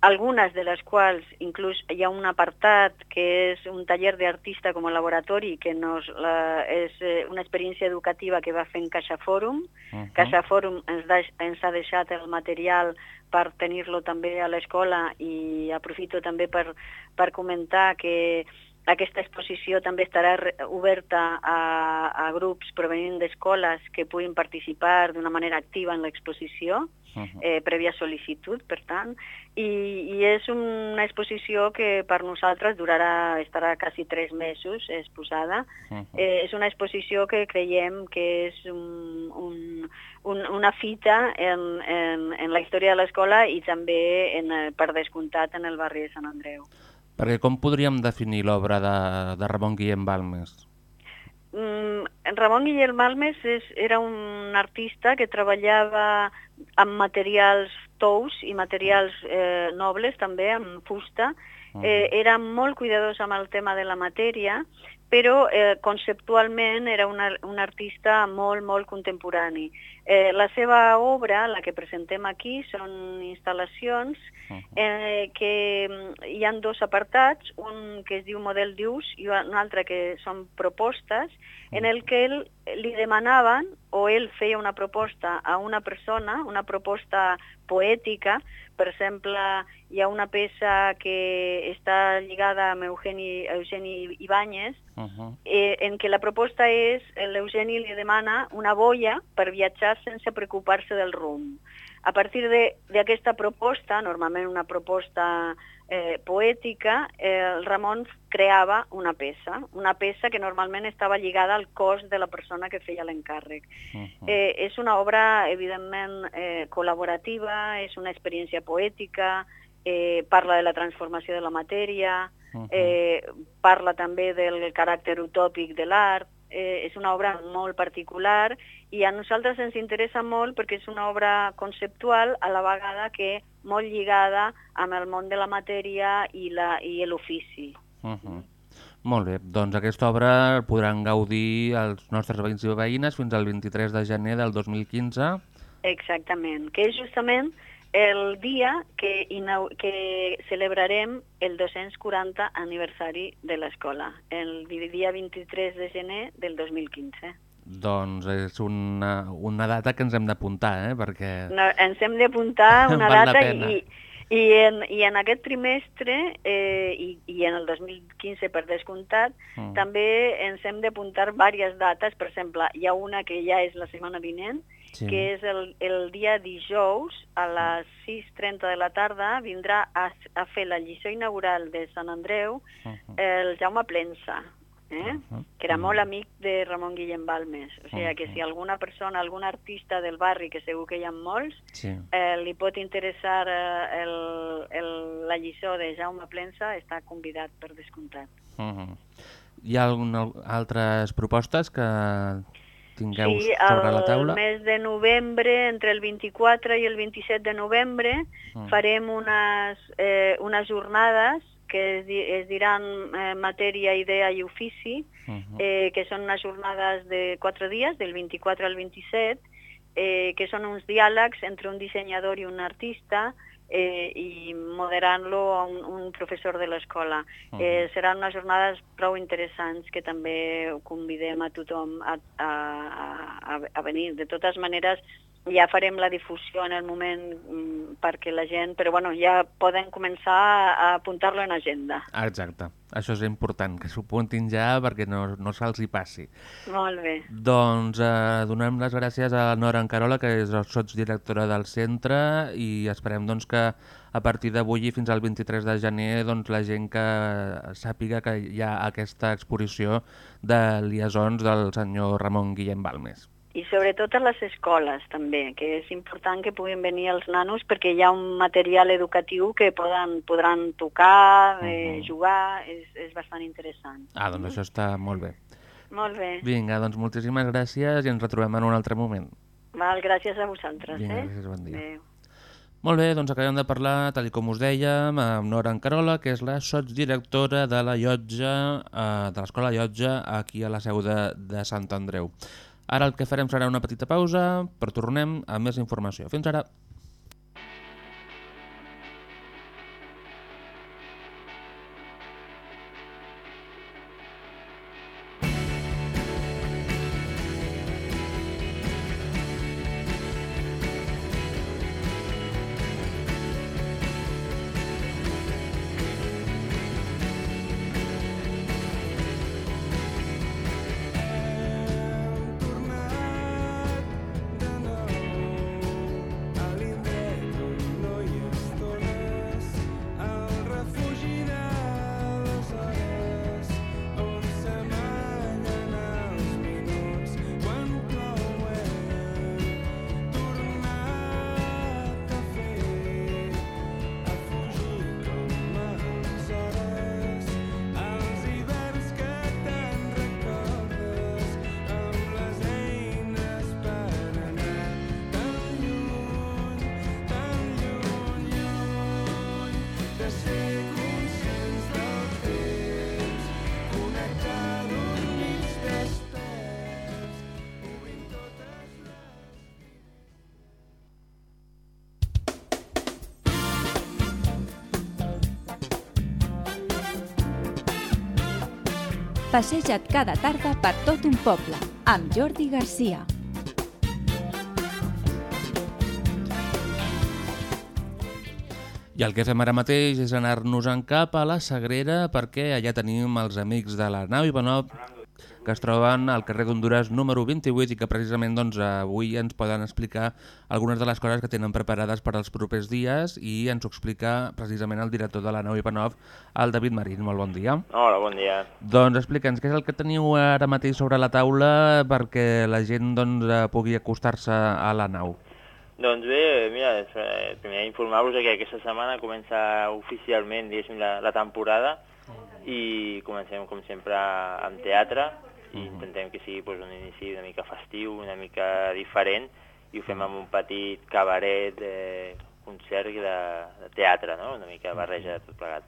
algunes de les quals inclús hi ha un apartat que és un taller d'artista com a laboratori, que nos, la, és eh, una experiència educativa que va fer en Caixa Fòrum. Uh -huh. Caixa Fòrum ens, deix, ens ha deixat el material per tenir-lo també a l'escola i aprofito també per, per comentar que aquesta exposició també estarà oberta a, a grups provenint d'escoles que puguin participar d'una manera activa en l'exposició, Uh. Eh, prèvia sol·licitud, per tant, i, i és una exposició que per nosaltres durarà, estarà quasi tres mesos exposada. Uh -huh. Eh, és una exposició que creiem que és un, un, un, una fita en, en, en la història de l'escola i també, en, eh, per descomptat, en el barri de Sant Andreu. Perquè com podríem definir l'obra de, de Ramon Guillem Balmes? Mm, Ramon Guillem Balmes és, era un artista que treballava amb materials tous i materials eh, nobles també, amb fusta. Eh, era molt cuidadós amb el tema de la matèria, però eh, conceptualment era una, un artista molt, molt contemporani. Eh, la seva obra, la que presentem aquí, són instal·lacions eh, que mm, hi han dos apartats, un que es diu model d'ús i un altre que són propostes, en el que ell li demanaven, o ell feia una proposta a una persona, una proposta poètica, per exemple, hi ha una peça que està lligada amb Eugeni, Eugeni Ibáñez, Uh -huh. eh, en què la proposta és, l'Eugeni li demana una boia per viatjar sense preocupar-se del rumb. A partir de- d'aquesta proposta, normalment una proposta eh, poètica, eh, el Ramon creava una peça, una peça que normalment estava lligada al cos de la persona que feia l'encàrrec. Uh -huh. Eh, és una obra, evidentment, eh, col·laborativa, és una experiència poètica, eh, parla de la transformació de la matèria, Uh-huh. eh, parla també del caràcter utòpic de l'art, eh, és una obra molt particular i a nosaltres ens interessa molt perquè és una obra conceptual a la vegada que molt lligada amb el món de la matèria i la- i l'ofici. Uh -huh. Molt bé, doncs aquesta obra podran gaudir els nostres veïns i veïnes fins al 23 de gener del 2015. Exactament, que és justament el dia que, que celebrarem el 240 aniversari de l'escola, el di- dia 23 de gener del 2015. Doncs és una, una data que ens hem d'apuntar, eh? perquè... No, ens hem d'apuntar una data i, i, en, i en aquest trimestre eh, i, i en el 2015 per descomptat Mm. també ens hem d'apuntar diverses dates, per exemple, hi ha una que ja és la setmana vinent, Sí. que és el, el dia dijous a les 6.30 de la tarda vindrà a, a fer la lliçó inaugural de Sant Andreu Uh-huh. el Jaume Plensa, eh? Uh-huh. que era molt amic de Ramon Guillem Balmes. O sigui que si alguna persona, algun artista del barri, que segur que hi ha molts, Sí. eh, li pot interessar eh, el, el, la lliçó de Jaume Plensa, està convidat per descomptat. Uh -huh. Hi ha alguna, altres propostes que tingueu Sí, sobre la el taula? mes de novembre, entre el 24 i el 27 de novembre, Mm. farem unes, eh, unes jornades que es, di es diran eh, matèria, idea i ofici, Uh -huh. eh, que són unes jornades de quatre dies, del 24 al 27, eh, que són uns diàlegs entre un dissenyador i un artista, eh, i moderant-lo a un, un professor de l'escola. Mhm. Eh, seran unes jornades prou interessants que també convidem a tothom a, a, a, a venir. De totes maneres, ja farem la difusió en el moment mm, perquè la gent, però bueno, ja poden començar a apuntar-lo en agenda. Exacte. Això és important, que s'ho apuntin ja perquè no, no se'ls hi passi. Molt bé. Doncs eh, donem les gràcies a Nora Encarola, que és sotsdirectora del centre, i esperem doncs, que a partir d'avui i fins al 23 de gener doncs, la gent que sàpiga que hi ha aquesta exposició de liaisons del senyor Ramon Guillem Balmes. I sobretot a les escoles també, que és important que puguin venir els nanos perquè hi ha un material educatiu que poden, podran tocar, eh, jugar, és, és bastant interessant. Ah, doncs això està molt bé. Molt bé. Vinga, doncs moltíssimes gràcies i ens retrobem en un altre moment. Val, gràcies a vosaltres. Vinga, eh? gràcies, bon dia. Adéu. Molt bé, doncs acabem de parlar, tal com us dèiem, amb Nora Encarola, que és la sotsdirectora de la llotja, eh, de l'escola llotja, aquí a la seu de, de Sant Andreu. Ara el que farem serà una petita pausa, però tornem amb més informació. Fins ara. Passeja't cada tarda per tot un poble, amb Jordi Garcia. I el que fem ara mateix és anar-nos en cap a la Sagrera perquè allà tenim els amics de la nau Ivanov que es troben al carrer d'Honduras número 28 i que precisament doncs, avui ens poden explicar algunes de les coses que tenen preparades per als propers dies i ens ho explica precisament el director de la nau Ivanov, el David Marín. Molt bon dia. Hola, bon dia. Doncs explica'ns què és el que teniu ara mateix sobre la taula perquè la gent doncs, eh, pugui acostar-se a la nau. Doncs bé, mira, eh, primer informar-vos que aquesta setmana comença oficialment, diguéssim, la, la temporada i comencem, com sempre, amb teatre i intentem que sigui doncs, un inici una mica festiu, una mica diferent i ho fem amb un petit cabaret, eh, concert de, de teatre, no? una mica barreja de tot plegat.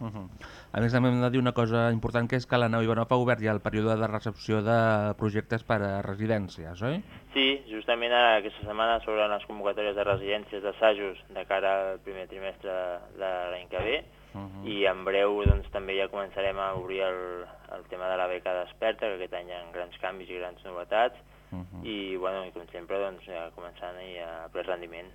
Uh -huh. A més, també hem de dir una cosa important, que és que la nau Ivanov ha obert ja el període de recepció de projectes per a residències, oi? Sí, justament aquesta setmana s'obren les convocatòries de residències d'assajos de cara al primer trimestre de l'any que ve, Uh -huh. i en breu doncs, també ja començarem a obrir el, el tema de la beca desperta, que aquest any hi ha grans canvis i grans novetats, Uh -huh. i, bueno, i com sempre doncs, ja començant i a ple rendiment.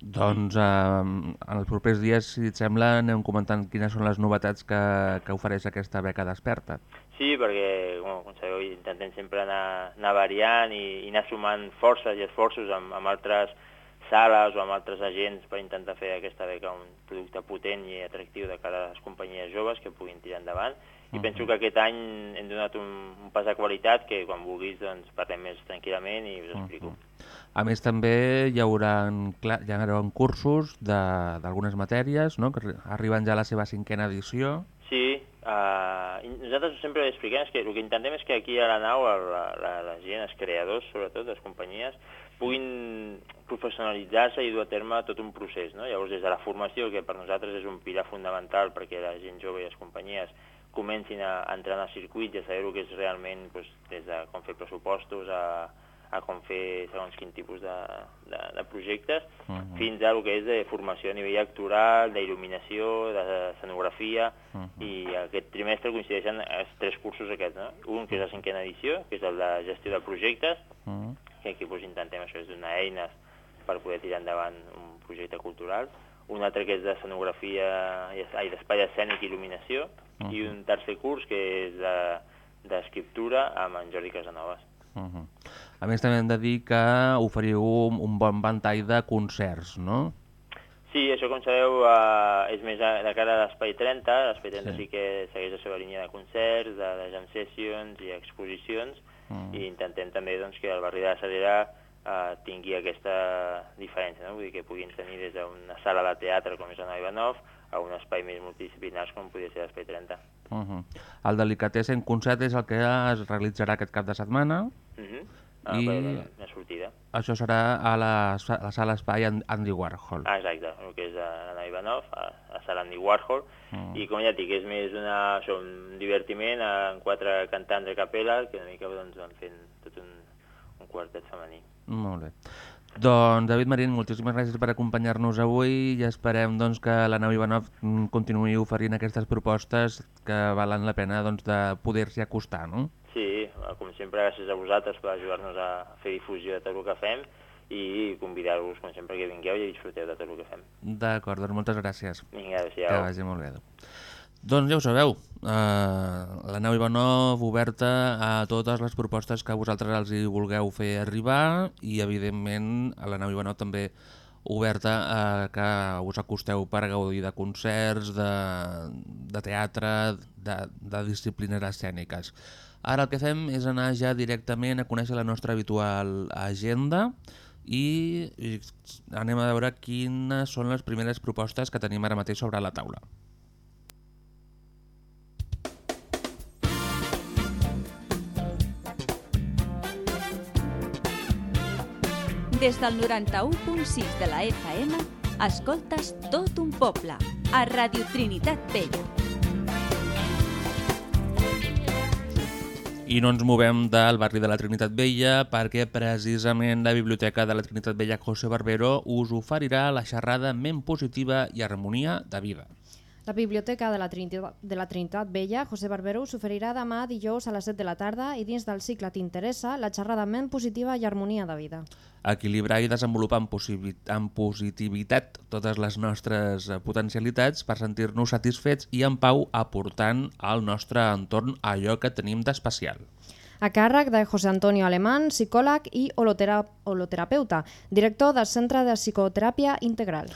Doncs eh, en els propers dies, si et sembla, anem comentant quines són les novetats que, que ofereix aquesta beca desperta. Sí, perquè, bueno, com sabeu, intentem sempre anar, anar variant i, i anar sumant forces i esforços amb, amb altres sales o amb altres agents per intentar fer aquesta beca un producte potent i atractiu de cara a les companyies joves que puguin tirar endavant. I Mhm. penso que aquest any hem donat un, un pas de qualitat que quan vulguis doncs, parlem més tranquil·lament i us explico. A més, també hi haurà, hi haurà cursos de- d'algunes matèries, no? que arri- arriben ja a la seva cinquena edició. Sí, uh, nosaltres sempre expliquem és que el que intentem és que aquí a la nau la, la, la gent, els creadors, sobretot, les companyies, puguin professionalitzar-se i dur a terme tot un procés. No? Llavors, des de la formació, que per nosaltres és un pilar fundamental perquè la gent jove i les companyies comencin a, entrar en el circuit i a saber el que és realment doncs, des de com fer pressupostos a, a com fer segons quin tipus de, de, de projectes, Uh -huh. fins a el que és de formació a nivell actoral, d'il·luminació, de escenografia, Uh -huh. i aquest trimestre coincideixen els tres cursos aquests, no? Un que és la cinquena edició, que és el de gestió de projectes, Uh -huh. que aquí doncs, intentem això, és donar eines per poder tirar endavant un projecte cultural, un altre que és d'escenografia, ai, d'espai escènic i il·luminació, Uh i un tercer curs que és de- d'escriptura amb en Jordi Casanovas. Uh -huh. A més, també hem de dir que oferiu un, un bon ventall de concerts, no? Sí, això com sabeu eh, és més de cara a l'Espai 30, l'Espai 30 Sí. sí. que segueix la seva línia de concerts, de, de jam sessions i exposicions, Mm. i intentem també doncs, que el barri de la Sagrera eh, tingui aquesta diferència, no? vull dir que puguin tenir des d'una sala de teatre com és Nova Ivanov a un espai més multidisciplinars com podria ser l'Espai 30. Uh -huh. El Delicatessen concert és el que es realitzarà aquest cap de setmana. Uh -huh. Ah, I-. La, la sortida. Això serà a la, sa- la sala espai An- Andy Warhol. Ah, exacte, el que és la Nova Ivanov, a, a sala Andy Warhol, Mm. i com ja et dic, és més una, això, un divertiment amb quatre cantants de capella que una mica doncs, van fent tot un, un quartet femení. Molt bé. Doncs, David Marín, moltíssimes gràcies per acompanyar-nos avui i esperem doncs, que la nau Ivanov mm, continuï oferint aquestes propostes que valen la pena doncs, de poder-s'hi acostar, no? Sí, com sempre, gràcies a vosaltres per ajudar-nos a fer difusió de tot el que fem i convidar-vos, com sempre, que vingueu i disfruteu de tot el que fem. D'acord, doncs moltes gràcies. Vinga, adéu-siau. Que vagi molt bé. Doncs ja ho sabeu, eh, la nau Ivanov oberta a totes les propostes que vosaltres els hi vulgueu fer arribar i evidentment a la nau Ivanov també oberta a que us acosteu per gaudir de concerts, de, de teatre, de, de disciplines escèniques. Ara el que fem és anar ja directament a conèixer la nostra habitual agenda i anem a veure quines són les primeres propostes que tenim ara mateix sobre la taula. Des del 91.6 de la FM, escoltes tot un poble, a Radio Trinitat Vella. I no ens movem del barri de la Trinitat Vella perquè precisament la Biblioteca de la Trinitat Vella José Barbero us oferirà la xerrada Ment Positiva i Harmonia de Vida. La Biblioteca de la, Trinitat, de la Trinitat Vella, José Barbero, us oferirà demà dijous a les 7 de la tarda i dins del cicle T'interessa, la xerrada Ment Positiva i Harmonia de Vida. Equilibrar i desenvolupar amb, amb positivitat totes les nostres eh, potencialitats per sentir-nos satisfets i en pau aportant al nostre entorn allò que tenim d'especial. A càrrec de José Antonio Alemán, psicòleg i holotera holoterapeuta, director del Centre de Psicoteràpia Integral.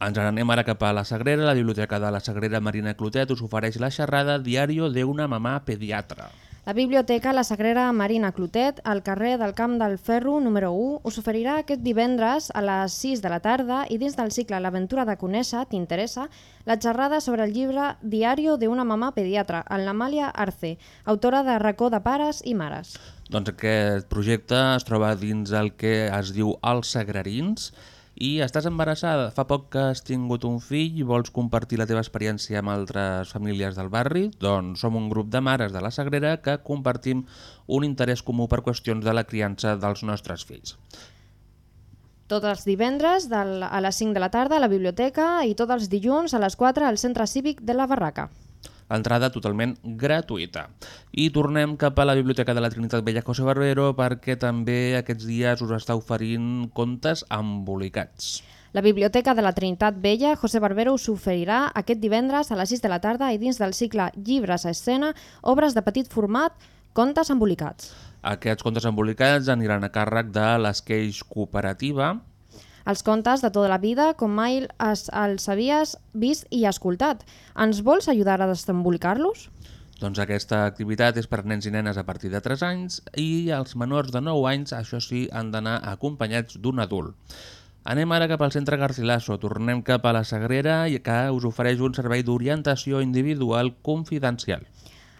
Ens n'anem ara cap a la Sagrera. La Biblioteca de la Sagrera Marina Clotet us ofereix la xerrada Diario de una mamà pediatra. La Biblioteca La Sagrera Marina Clotet, al carrer del Camp del Ferro, número 1, us oferirà aquest divendres a les 6 de la tarda i dins del cicle L'aventura de conèixer, t'interessa, la xerrada sobre el llibre Diario de una mamà pediatra, en l'Amàlia Arce, autora de Racó de pares i mares. Doncs aquest projecte es troba dins el que es diu Els Sagrarins i estàs embarassada, fa poc que has tingut un fill i vols compartir la teva experiència amb altres famílies del barri? Doncs som un grup de mares de la Sagrera que compartim un interès comú per qüestions de la criança dels nostres fills. Tots els divendres a les 5 de la tarda a la biblioteca i tots els dilluns a les 4 al Centre Cívic de la Barraca. Entrada totalment gratuïta. I tornem cap a la Biblioteca de la Trinitat Vella José Barbero perquè també aquests dies us està oferint contes embolicats. La Biblioteca de la Trinitat Vella, José Barbero, us oferirà aquest divendres a les 6 de la tarda i dins del cicle Llibres a escena, obres de petit format, contes embolicats. Aquests contes embolicats aniran a càrrec de l'Esqueix Cooperativa, Els contes de tota la vida, com mai es, els havies vist i escoltat. Ens vols ajudar a desembolicar-los? Doncs aquesta activitat és per nens i nenes a partir de 3 anys i els menors de 9 anys, això sí, han d'anar acompanyats d'un adult. Anem ara cap al centre Garcilaso, tornem cap a la Sagrera i que us ofereix un servei d'orientació individual confidencial.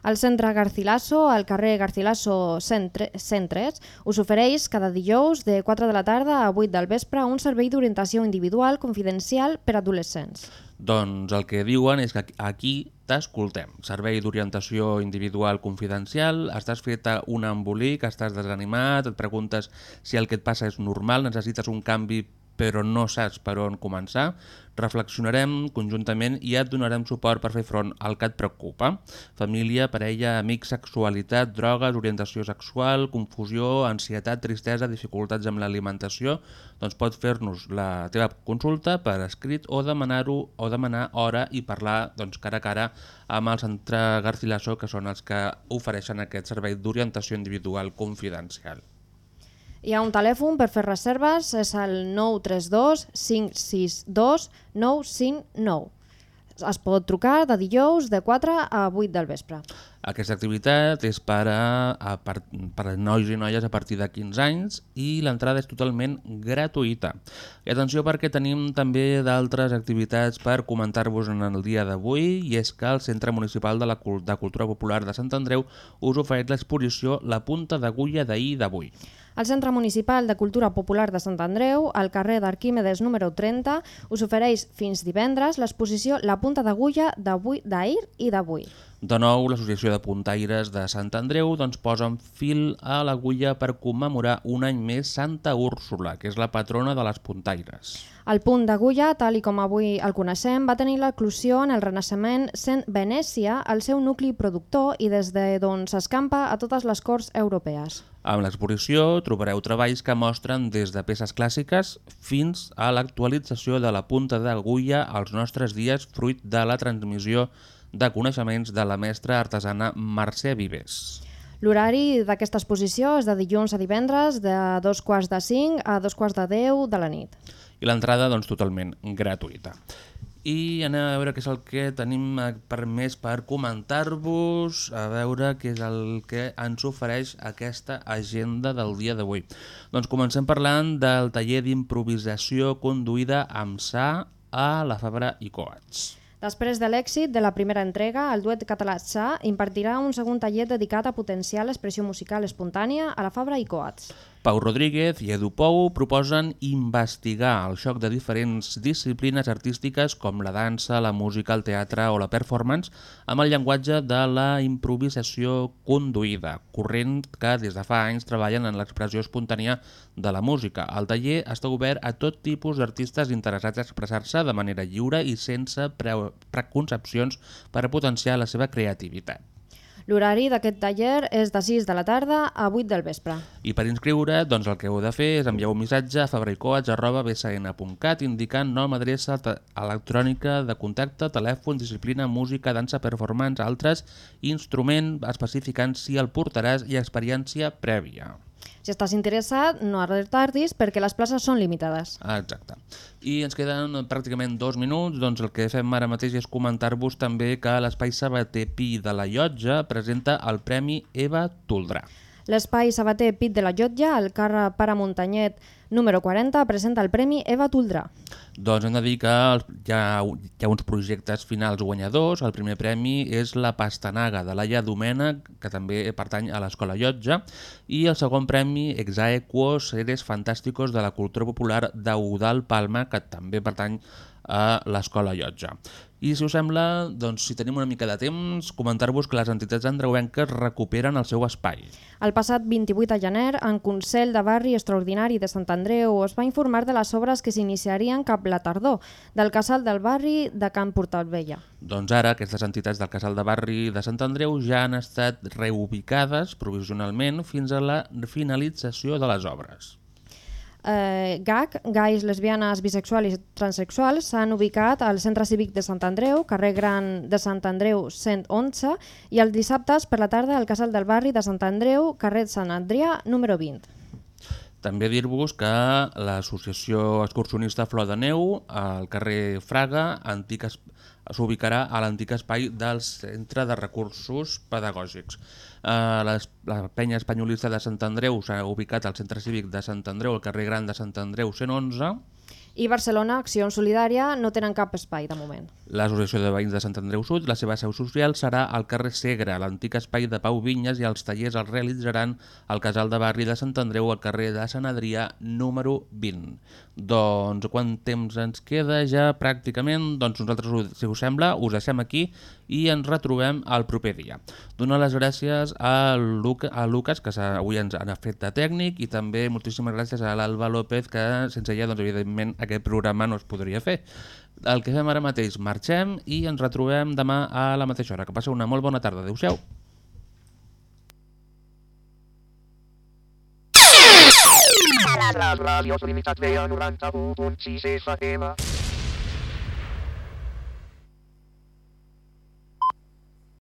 El centre Garcilaso, al carrer Garcilaso 103, us ofereix cada dijous de 4 de la tarda a 8 del vespre un servei d'orientació individual confidencial per a adolescents. Doncs el que diuen és que aquí t'escoltem. Servei d'orientació individual confidencial, estàs fet un embolic, estàs desanimat, et preguntes si el que et passa és normal, necessites un canvi però no saps per on començar, reflexionarem conjuntament i et donarem suport per fer front al que et preocupa. Família, parella, amics, sexualitat, drogues, orientació sexual, confusió, ansietat, tristesa, dificultats amb l'alimentació, doncs pots fer-nos la teva consulta per escrit o demanar-ho o demanar hora i parlar doncs, cara a cara amb el Centre Garcilaso, que són els que ofereixen aquest servei d'orientació individual confidencial. Hi ha un telèfon per fer reserves, és el 932 562 959. Es pot trucar de dijous de 4 a 8 del vespre. Aquesta activitat és per a, a, per, per a nois i noies a partir de 15 anys i l'entrada és totalment gratuïta. I atenció perquè tenim també d'altres activitats per comentar-vos en el dia d'avui i és que el Centre Municipal de la de Cultura Popular de Sant Andreu us ofereix l'exposició La punta d'agulla d'ahir d'avui. El Centre Municipal de Cultura Popular de Sant Andreu, al carrer d'Arquímedes número 30, us ofereix fins divendres l'exposició La punta d'agulla d'ahir i d'avui. De nou, l'Associació de Puntaires de Sant Andreu doncs, posa fil a l'agulla per commemorar un any més Santa Úrsula, que és la patrona de les puntaires. El punt d'agulla, tal i com avui el coneixem, va tenir l'eclusió en el Renaixement sent Venècia el seu nucli productor i des de d'on s'escampa a totes les corts europees. Amb l'exposició trobareu treballs que mostren des de peces clàssiques fins a l'actualització de la punta d'agulla als nostres dies fruit de la transmissió de coneixements de la mestra artesana Mercè Vives. L'horari d'aquesta exposició és de dilluns a divendres de dos quarts de cinc a dos quarts de deu de la nit. I l'entrada, doncs, totalment gratuïta. I anem a veure què és el que tenim per més per comentar-vos, a veure què és el que ens ofereix aquesta agenda del dia d'avui. Doncs comencem parlant del taller d'improvisació conduïda amb sa a la Fabra i Coats. Després de l'èxit de la primera entrega, el duet català SA impartirà un segon taller dedicat a potenciar l'expressió musical espontània a la Fabra i Coats. Pau Rodríguez i Edu Pou proposen investigar el xoc de diferents disciplines artístiques com la dansa, la música, el teatre o la performance amb el llenguatge de la improvisació conduïda, corrent que des de fa anys treballen en l'expressió espontània de la música. El taller està obert a tot tipus d'artistes interessats a expressar-se de manera lliure i sense preconcepcions per potenciar la seva creativitat. L'horari d'aquest taller és de 6 de la tarda a 8 del vespre. I per inscriure, doncs el que heu de fer és enviar un missatge a fabricoats.bsn.cat indicant nom, adreça electrònica de contacte, telèfon, disciplina, música, dansa, performance, altres, instrument, especificant si el portaràs i experiència prèvia. Si estàs interessat, no retardis perquè les places són limitades. Exacte. I ens queden pràcticament dos minuts, doncs el que fem ara mateix és comentar-vos també que l'Espai Sabater Pi de la Llotja presenta el Premi Eva Toldrà. L'Espai Sabater Pit de la Llotja, al carrer Pare Muntanyet número 40, presenta el Premi Eva Toldrà. Doncs hem de dir que hi ha, hi ha uns projectes finals guanyadors. El primer premi és la Pastanaga de Laia Domènech, que també pertany a l'Escola Llotja, i el segon premi Exaequos Seres Fantàsticos de la Cultura Popular d'Eudal Palma, que també pertany a l'Escola Llotja. I si us sembla, doncs, si tenim una mica de temps, comentar-vos que les entitats andreuenques recuperen el seu espai. El passat 28 de gener, en Consell de Barri Extraordinari de Sant Andreu es va informar de les obres que s'iniciarien cap la tardor del casal del barri de Can Portalvella. Doncs ara aquestes entitats del casal de barri de Sant Andreu ja han estat reubicades provisionalment fins a la finalització de les obres eh, GAC, gais, lesbianes, bisexuals i transexuals, s'han ubicat al Centre Cívic de Sant Andreu, carrer Gran de Sant Andreu 111, i els dissabtes per la tarda al Casal del Barri de Sant Andreu, carrer Sant Adrià, número 20. També dir-vos que l'associació excursionista Flor de Neu, al carrer Fraga, s'ubicarà a l'antic espai del Centre de Recursos Pedagògics. Eh, la, la penya espanyolista de Sant Andreu s'ha ubicat al centre cívic de Sant Andreu, al carrer Gran de Sant Andreu 111. I Barcelona, Acció Solidària, no tenen cap espai de moment. L'Associació de Veïns de Sant Andreu Sud, la seva seu social serà al carrer Segre, l'antic espai de Pau Vinyes i els tallers els realitzaran al casal de barri de Sant Andreu al carrer de Sant Adrià número 20. Doncs quant temps ens queda ja pràcticament? Doncs nosaltres, si us sembla, us deixem aquí i ens retrobem el proper dia. Donar les gràcies a, Luca, a Lucas, que avui ens ha fet de tècnic, i també moltíssimes gràcies a l'Alba López, que sense ella, doncs, evidentment, aquest programa no es podria fer. El que fem ara mateix, marxem i ens retrobem demà a la mateixa hora. Que passeu una molt bona tarda. Adéu-siau. Les ràdios limitats veien 91.6 FM.